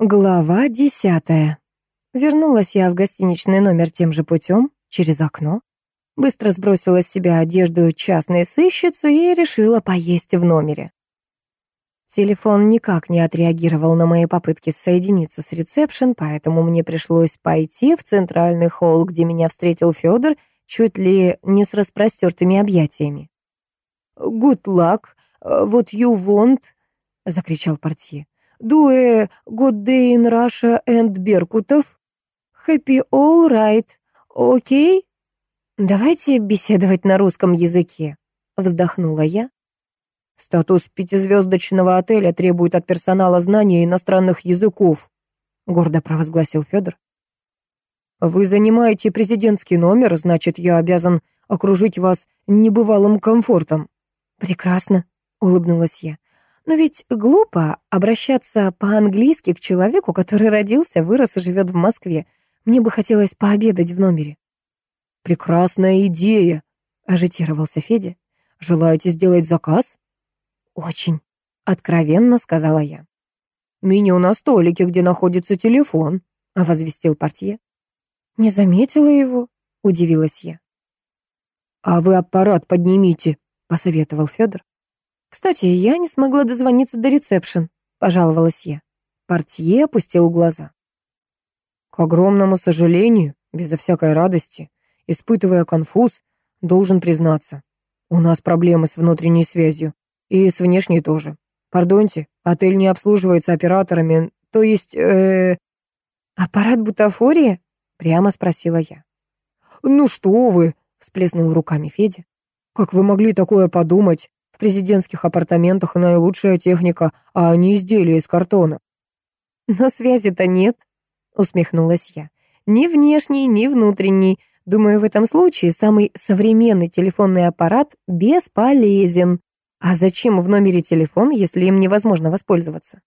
Глава десятая. Вернулась я в гостиничный номер тем же путем, через окно. Быстро сбросила с себя одежду частной сыщицы и решила поесть в номере. Телефон никак не отреагировал на мои попытки соединиться с ресепшн, поэтому мне пришлось пойти в центральный холл, где меня встретил Федор, чуть ли не с распростертыми объятиями. «Good luck, what you want», — закричал портье. Дуэ in Russia and Беркутов. Happy all right. Окей? Давайте беседовать на русском языке, вздохнула я. Статус пятизвездочного отеля требует от персонала знания иностранных языков, гордо провозгласил Федор. Вы занимаете президентский номер, значит, я обязан окружить вас небывалым комфортом. Прекрасно, улыбнулась я. Но ведь глупо обращаться по-английски к человеку, который родился, вырос и живет в Москве. Мне бы хотелось пообедать в номере. «Прекрасная идея», — ажитировался Федя. «Желаете сделать заказ?» «Очень», — откровенно сказала я. «Меню на столике, где находится телефон», — возвестил портье. «Не заметила его», — удивилась я. «А вы аппарат поднимите», — посоветовал Федор. «Кстати, я не смогла дозвониться до ресепшн», — пожаловалась я. Портье опустил глаза. «К огромному сожалению, безо всякой радости, испытывая конфуз, должен признаться, у нас проблемы с внутренней связью, и с внешней тоже. Пардоньте, отель не обслуживается операторами, то есть, э, «Аппарат бутафории?» — прямо спросила я. «Ну что вы!» — всплеснул руками Федя. «Как вы могли такое подумать? Президентских апартаментах наилучшая техника, а не изделия из картона. Но связи-то нет, усмехнулась я. Ни внешней, ни внутренней. Думаю, в этом случае самый современный телефонный аппарат бесполезен. А зачем в номере телефон, если им невозможно воспользоваться?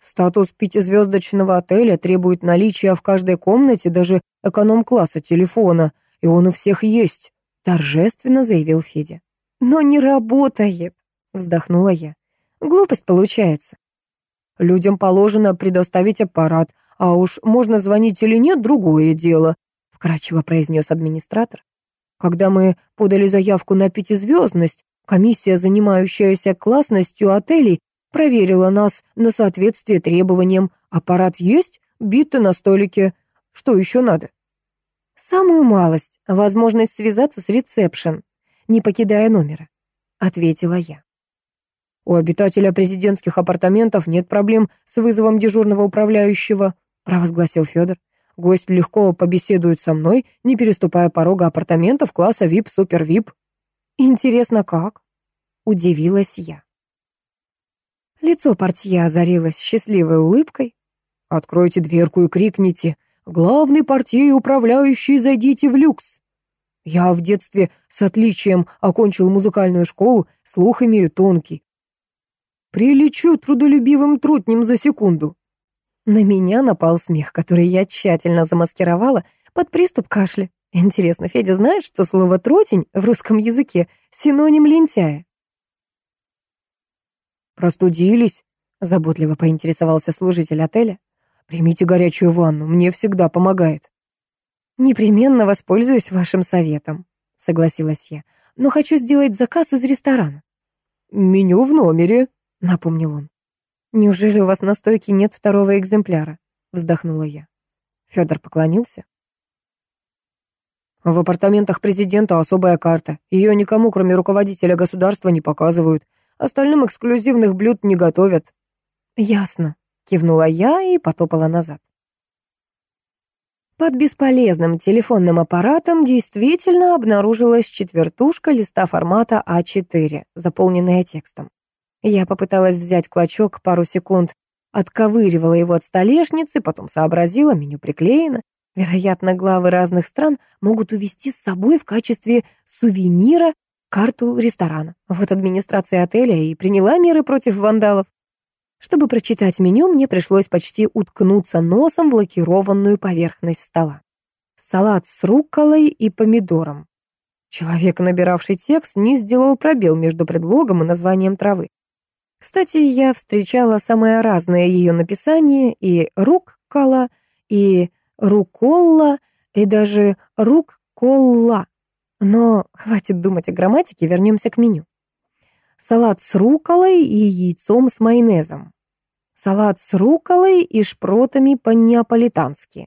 Статус пятизвездочного отеля требует наличия в каждой комнате даже эконом-класса телефона, и он у всех есть, торжественно заявил Федя. «Но не работает», — вздохнула я. «Глупость получается». «Людям положено предоставить аппарат, а уж можно звонить или нет, другое дело», — вкратчиво произнес администратор. «Когда мы подали заявку на пятизвездность, комиссия, занимающаяся классностью отелей, проверила нас на соответствие требованиям. Аппарат есть, биты на столике. Что еще надо?» «Самую малость, возможность связаться с ресепшн», не покидая номера», — ответила я. «У обитателя президентских апартаментов нет проблем с вызовом дежурного управляющего», — провозгласил Федор. «Гость легко побеседует со мной, не переступая порога апартаментов класса VIP-супер-VIP». «Интересно, как?» — удивилась я. Лицо портье озарилось счастливой улыбкой. «Откройте дверку и крикните, главный портье управляющий, зайдите в люкс!» Я в детстве с отличием окончил музыкальную школу, слух имею тонкий. Прилечу трудолюбивым трутнем за секунду. На меня напал смех, который я тщательно замаскировала под приступ кашля. Интересно, Федя знает, что слово «трутень» в русском языке синоним лентяя? «Простудились?» — заботливо поинтересовался служитель отеля. «Примите горячую ванну, мне всегда помогает». «Непременно воспользуюсь вашим советом», — согласилась я. «Но хочу сделать заказ из ресторана». «Меню в номере», — напомнил он. «Неужели у вас на стойке нет второго экземпляра?» — вздохнула я. Федор поклонился. «В апартаментах президента особая карта. Ее никому, кроме руководителя государства, не показывают. Остальным эксклюзивных блюд не готовят». «Ясно», — кивнула я и потопала назад. Под бесполезным телефонным аппаратом действительно обнаружилась четвертушка листа формата А4, заполненная текстом. Я попыталась взять клочок пару секунд, отковыривала его от столешницы, потом сообразила, меню приклеено. Вероятно, главы разных стран могут увезти с собой в качестве сувенира карту ресторана. Вот администрация отеля и приняла меры против вандалов. Чтобы прочитать меню, мне пришлось почти уткнуться носом в лакированную поверхность стола. Салат с рукколой и помидором. Человек, набиравший текст, не сделал пробел между предлогом и названием травы. Кстати, я встречала самое разное ее написание, и руккола, и руколла, и даже рукколла. Но хватит думать о грамматике, вернемся к меню. Салат с руколой и яйцом с майонезом. Салат с руколой и шпротами по-неаполитански.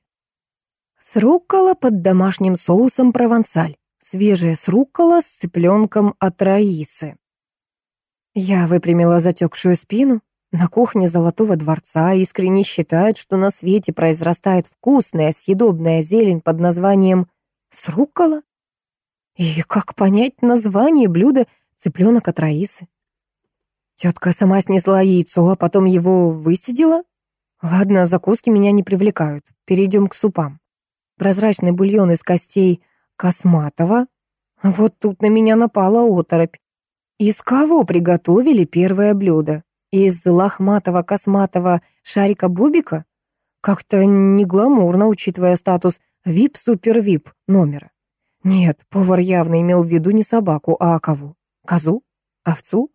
С руккола под домашним соусом провансаль. Свежая с руккола с цыпленком от Раисы. Я выпрямила затекшую спину. На кухне Золотого дворца искренне считают, что на свете произрастает вкусная съедобная зелень под названием сруккола. И как понять название блюда цыпленок от Раисы? Тетка сама снесла яйцо, а потом его высидела? Ладно, закуски меня не привлекают. Перейдем к супам. Прозрачный бульон из костей косматого. Вот тут на меня напала оторопь. Из кого приготовили первое блюдо? Из лохматого косматого шарика-бубика? Как-то не гламурно, учитывая статус вип-супер-вип номера. Нет, повар явно имел в виду не собаку, а кого? Козу? Овцу?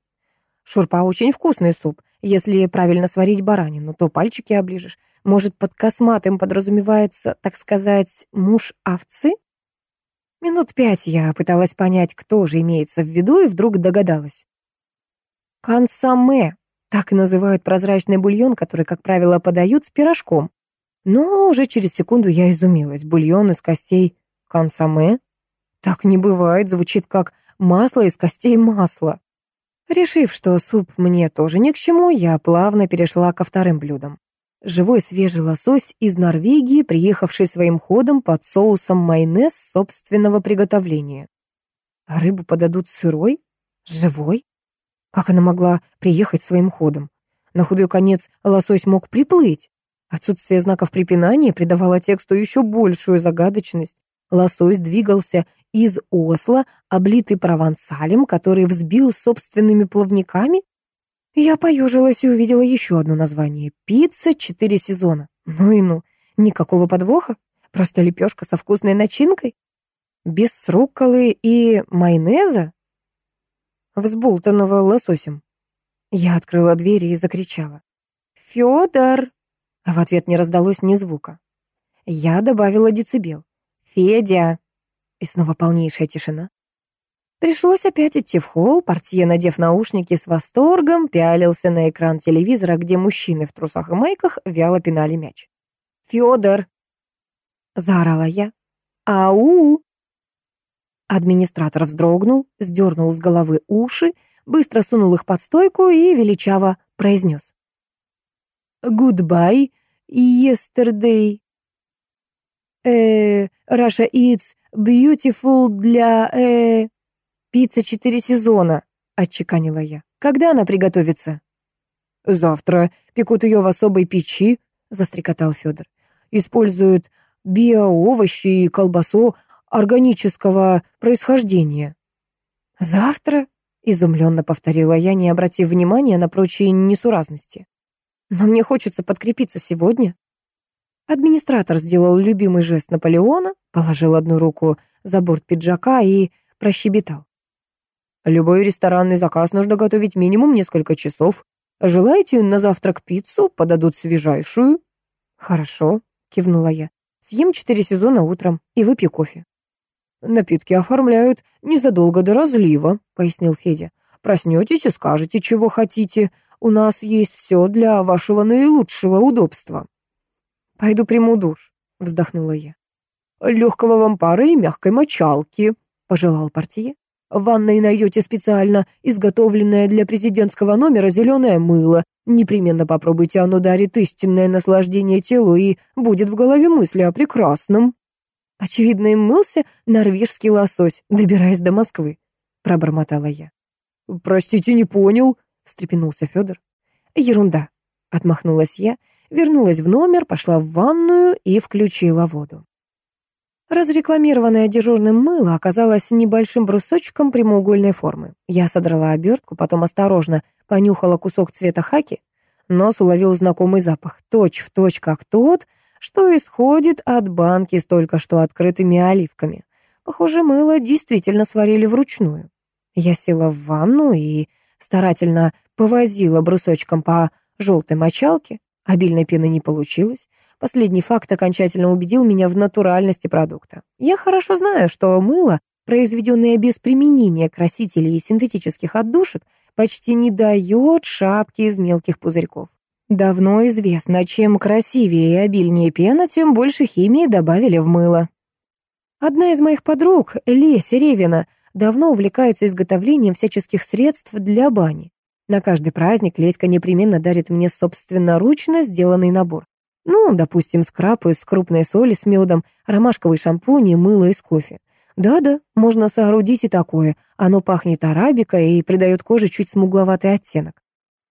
Шурпа очень вкусный суп. Если правильно сварить баранину, то пальчики оближешь. Может, под косматым подразумевается, так сказать, муж овцы? Минут пять я пыталась понять, кто же имеется в виду, и вдруг догадалась. Консоме. Так называют прозрачный бульон, который, как правило, подают с пирожком. Но уже через секунду я изумилась. Бульон из костей консоме? Так не бывает, звучит как масло из костей масла. Решив, что суп мне тоже ни к чему, я плавно перешла ко вторым блюдам. Живой свежий лосось из Норвегии, приехавший своим ходом под соусом майонез собственного приготовления. А рыбу подадут сырой? Живой? Как она могла приехать своим ходом? На худой конец лосось мог приплыть. Отсутствие знаков препинания придавало тексту еще большую загадочность. Лосось двигался из Осло, облитый провансалем, который взбил собственными плавниками? Я поежилась и увидела еще одно название. Пицца четыре сезона. Ну и ну, никакого подвоха. Просто лепешка со вкусной начинкой. Без рукколы и майонеза? Взболтанного лососем. Я открыла дверь и закричала. «Фёдор!» А в ответ не раздалось ни звука. Я добавила децибел. «Федя!» И снова полнейшая тишина. Пришлось опять идти в холл, портье, надев наушники, с восторгом пялился на экран телевизора, где мужчины в трусах и майках вяло пинали мяч. «Фёдор!» — заорала я. «Ау!» Администратор вздрогнул, сдернул с головы уши, быстро сунул их под стойку и величаво произнес. «Goodbye, yesterday. Э, Russia eats beautiful для, э, «Пицца четыре сезона», — отчеканила я. «Когда она приготовится?» «Завтра. Пекут ее в особой печи», — застрекотал Федор. «Используют биоовощи и колбасу органического происхождения». «Завтра?» — изумленно повторила я, не обратив внимания на прочие несуразности. «Но мне хочется подкрепиться сегодня». Администратор сделал любимый жест Наполеона, положил одну руку за борт пиджака и прощебетал. Любой ресторанный заказ нужно готовить минимум несколько часов. Желаете на завтрак пиццу? Подадут свежайшую. Хорошо, кивнула я. Съем четыре сезона утром и выпью кофе. Напитки оформляют незадолго до разлива, пояснил Федя. Проснетесь и скажете, чего хотите. У нас есть все для вашего наилучшего удобства. Пойду приму душ, вздохнула я. Легкого вам пары и мягкой мочалки, пожелал партия. В ванной найдете специально изготовленное для президентского номера зеленое мыло. Непременно попробуйте, оно дарит истинное наслаждение телу и будет в голове мысли о прекрасном. Очевидно, им мылся норвежский лосось, добираясь до Москвы, пробормотала я. Простите, не понял, встрепенулся Федор. Ерунда, отмахнулась я, вернулась в номер, пошла в ванную и включила воду. Разрекламированное дежурным мыло оказалось небольшим брусочком прямоугольной формы. Я содрала обертку, потом осторожно понюхала кусок цвета хаки. Нос уловил знакомый запах, точь-в-точь точь как тот, что исходит от банки с только что открытыми оливками. Похоже, мыло действительно сварили вручную. Я села в ванну и старательно Повозила брусочком по желтой мочалке, обильной пены не получилось. Последний факт окончательно убедил меня в натуральности продукта. Я хорошо знаю, что мыло, произведенное без применения красителей и синтетических отдушек, почти не дает шапки из мелких пузырьков. Давно известно, чем красивее и обильнее пена, тем больше химии добавили в мыло. Одна из моих подруг, Леся Ревина, давно увлекается изготовлением всяческих средств для бани. На каждый праздник Леська непременно дарит мне собственноручно сделанный набор. Ну, допустим, скраб из крупной соли с медом, ромашковый шампунь и мыло из кофе. Да-да, можно соорудить и такое. Оно пахнет арабикой и придает коже чуть смугловатый оттенок.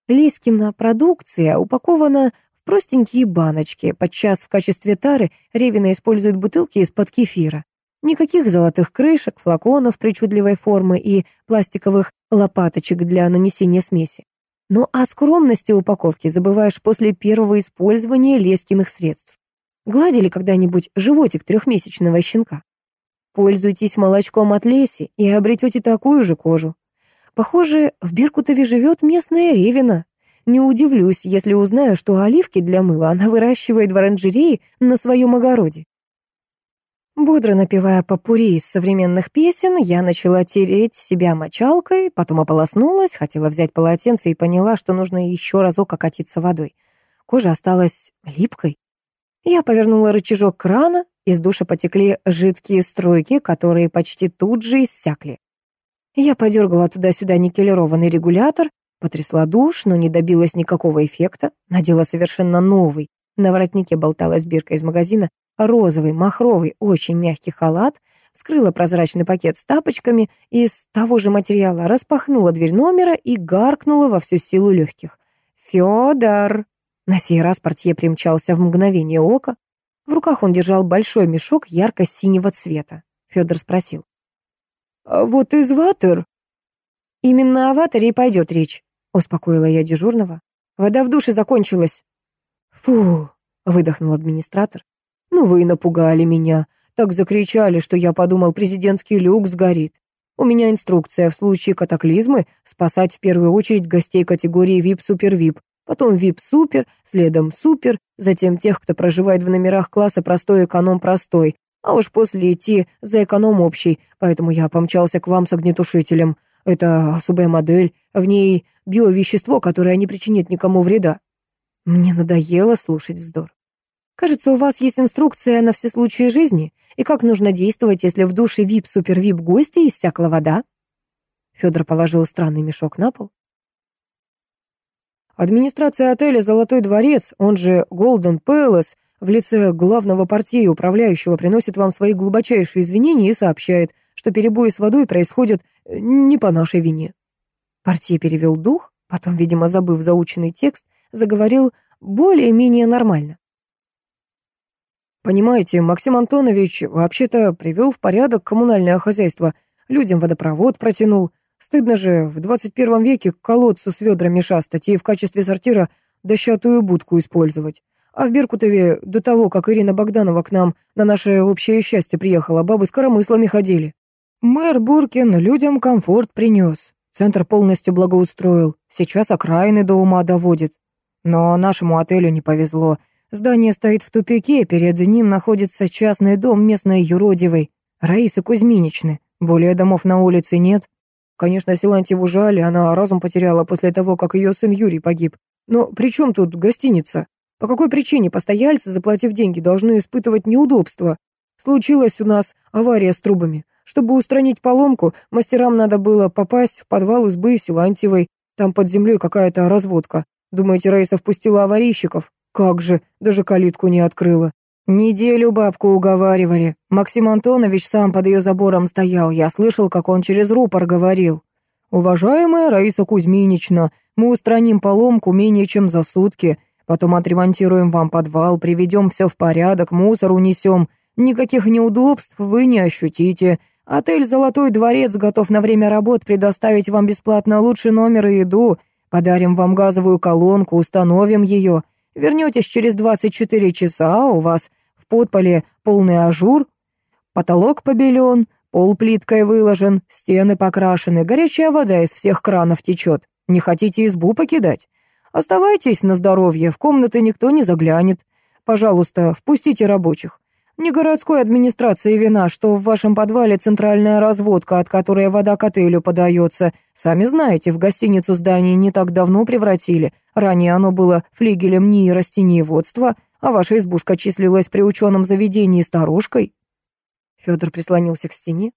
Лискина продукция упакована в простенькие баночки. Подчас в качестве тары Ревина использует бутылки из-под кефира. Никаких золотых крышек, флаконов причудливой формы и пластиковых лопаточек для нанесения смеси. Но о скромности упаковки забываешь после первого использования лескиных средств. Гладили когда-нибудь животик трехмесячного щенка? Пользуйтесь молочком от леси и обретете такую же кожу. Похоже, в Беркутове живет местная ревина. Не удивлюсь, если узнаю, что оливки для мыла она выращивает в оранжерее на своем огороде. Бодро напевая попури из современных песен, я начала тереть себя мочалкой, потом ополоснулась, хотела взять полотенце и поняла, что нужно еще разок окатиться водой. Кожа осталась липкой. Я повернула рычажок крана, из душа потекли жидкие струйки, которые почти тут же иссякли. Я подергала туда-сюда никелированный регулятор, потрясла душ, но не добилась никакого эффекта, надела совершенно новый. На воротнике болталась бирка из магазина, розовый, махровый, очень мягкий халат, вскрыла прозрачный пакет с тапочками из того же материала, распахнула дверь номера и гаркнула во всю силу легких. «Фёдор!» На сей раз портье примчался в мгновение ока. В руках он держал большой мешок ярко-синего цвета. Федор спросил. «А вот из ватер?» «Именно о ватере и пойдет речь», — успокоила я дежурного. «Вода в душе закончилась». «Фу!» — выдохнул администратор. «Ну вы и напугали меня. Так закричали, что я подумал, президентский люк сгорит. У меня инструкция в случае катаклизмы спасать в первую очередь гостей категории VIP-супер-VIP, потом VIP-супер, следом супер, затем тех, кто проживает в номерах класса простой эконом-простой, а уж после идти за эконом общий, поэтому я помчался к вам с огнетушителем. Это особая модель, в ней биовещество, которое не причинит никому вреда. Мне надоело слушать вздор. Кажется, у вас есть инструкция на все случаи жизни, и как нужно действовать, если в душе вип-супер-вип гостя иссякла вода?» Федор положил странный мешок на пол. Администрация отеля «Золотой дворец», он же Golden Palace, в лице главного партии управляющего приносит вам свои глубочайшие извинения и сообщает, что перебои с водой происходят э, не по нашей вине. Партия перевел дух, потом, видимо, забыв заученный текст, заговорил более-менее нормально. Понимаете, Максим Антонович вообще-то привел в порядок коммунальное хозяйство, людям водопровод протянул. Стыдно же в 21 веке колодцу с ведрами шастать и в качестве сортира дощатую будку использовать. А в Беркутове до того, как Ирина Богданова к нам на наше общее счастье приехала, бабы с коромыслами ходили. Мэр Буркин людям комфорт принес. Центр полностью благоустроил. Сейчас окраины до ума доводит. Но нашему отелю не повезло. Здание стоит в тупике, перед ним находится частный дом местной юродивой, Раисы Кузьминичны. Более домов на улице нет. Конечно, Силантьеву жаль, она разум потеряла после того, как ее сын Юрий погиб. Но при чем тут гостиница? По какой причине постояльцы, заплатив деньги, должны испытывать неудобства? Случилась у нас авария с трубами. Чтобы устранить поломку, мастерам надо было попасть в подвал избы Силантьевой. Там под землей какая-то разводка. Думаете, Раиса впустила аварийщиков? Как же, даже калитку не открыла. Неделю бабку уговаривали. Максим Антонович сам под ее забором стоял. Я слышал, как он через рупор говорил. «Уважаемая Раиса Кузьминична, мы устраним поломку менее чем за сутки. Потом отремонтируем вам подвал, приведем все в порядок, мусор унесем. Никаких неудобств вы не ощутите. Отель «Золотой дворец» готов на время работ предоставить вам бесплатно лучший номер и еду. Подарим вам газовую колонку, установим ее. Вернетесь через 24 часа, у вас в подполе полный ажур, потолок побелен, пол плиткой выложен, стены покрашены, горячая вода из всех кранов течет. Не хотите избу покидать? Оставайтесь на здоровье, в комнаты никто не заглянет. Пожалуйста, впустите рабочих. Не городской администрации вина, что в вашем подвале центральная разводка, от которой вода к отелю подается. Сами знаете, в гостиницу здание не так давно превратили. Ранее оно было флигелем НИИ растениеводства, а ваша избушка числилась при ученом заведении старушкой. Федор прислонился к стене.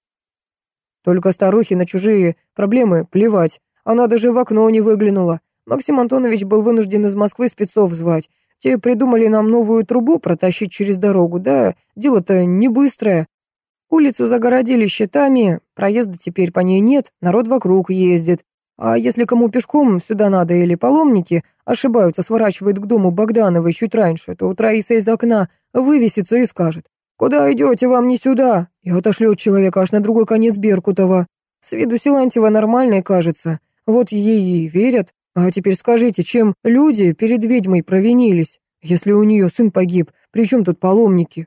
Только старухе на чужие проблемы плевать. Она даже в окно не выглянула. Максим Антонович был вынужден из Москвы спецов звать. Те придумали нам новую трубу протащить через дорогу, да, дело-то не быстрое. Улицу загородили щитами, проезда теперь по ней нет, народ вокруг ездит. А если кому пешком сюда надо или паломники ошибаются, сворачивают к дому Богдановой чуть раньше, то у Раиса из окна вывесится и скажет «Куда идете, вам не сюда?» и отошлет человека аж на другой конец Беркутова. С виду Силантьева нормальной кажется, вот ей и верят. А теперь скажите, чем люди перед ведьмой провинились? Если у нее сын погиб, при чем тут паломники?